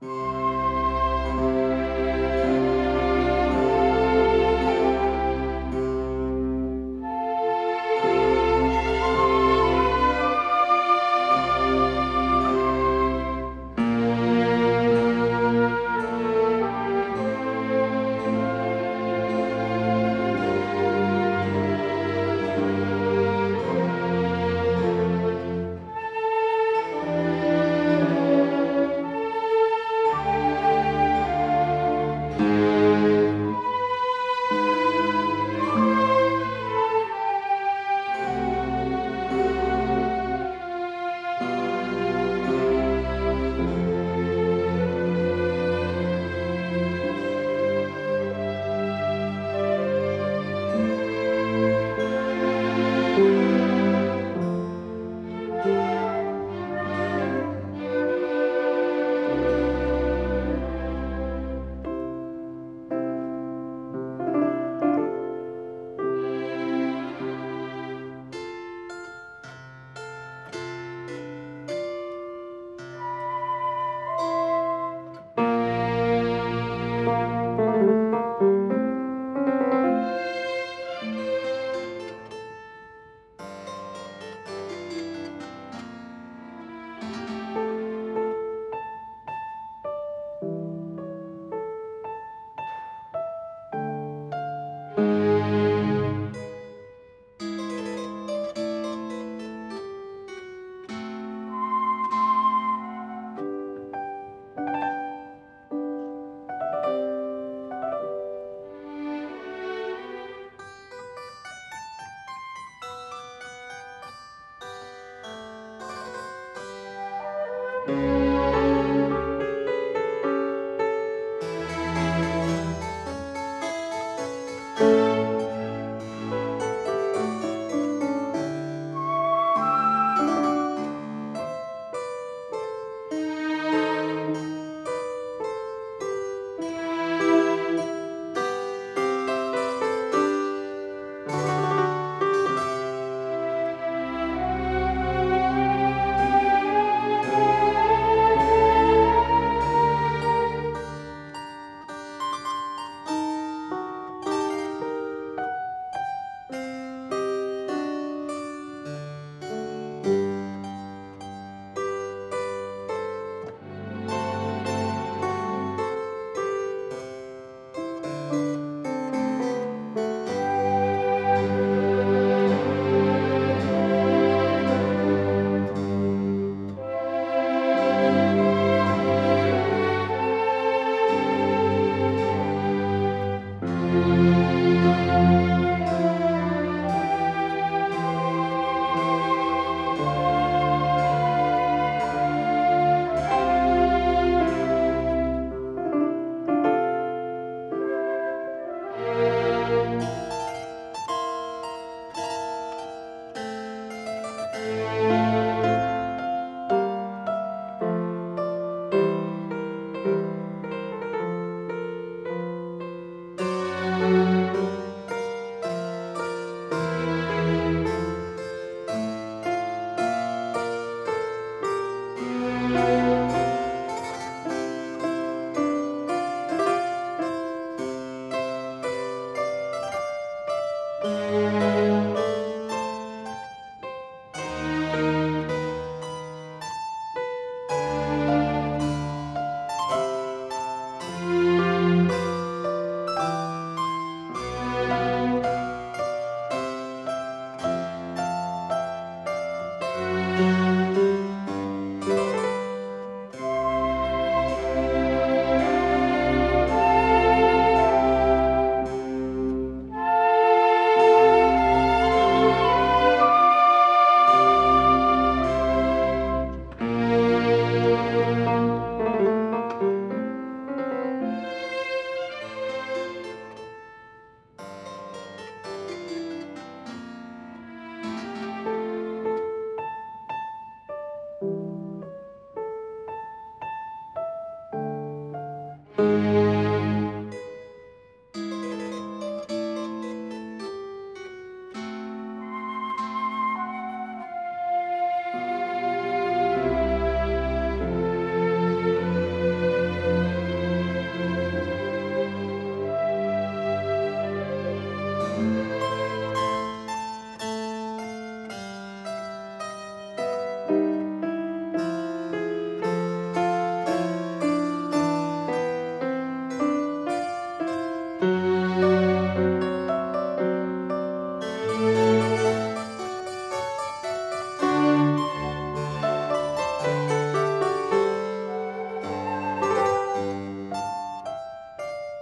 you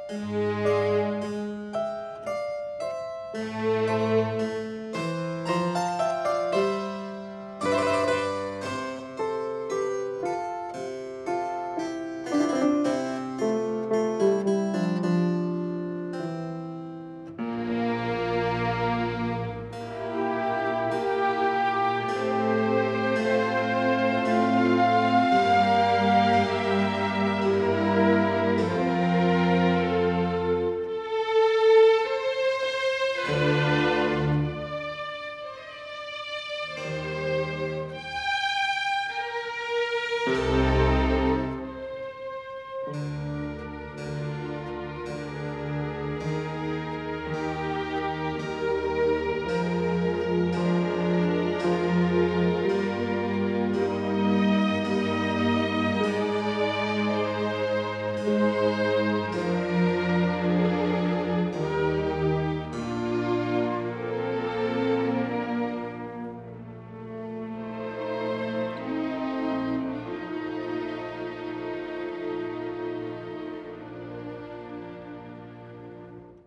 Música Bye.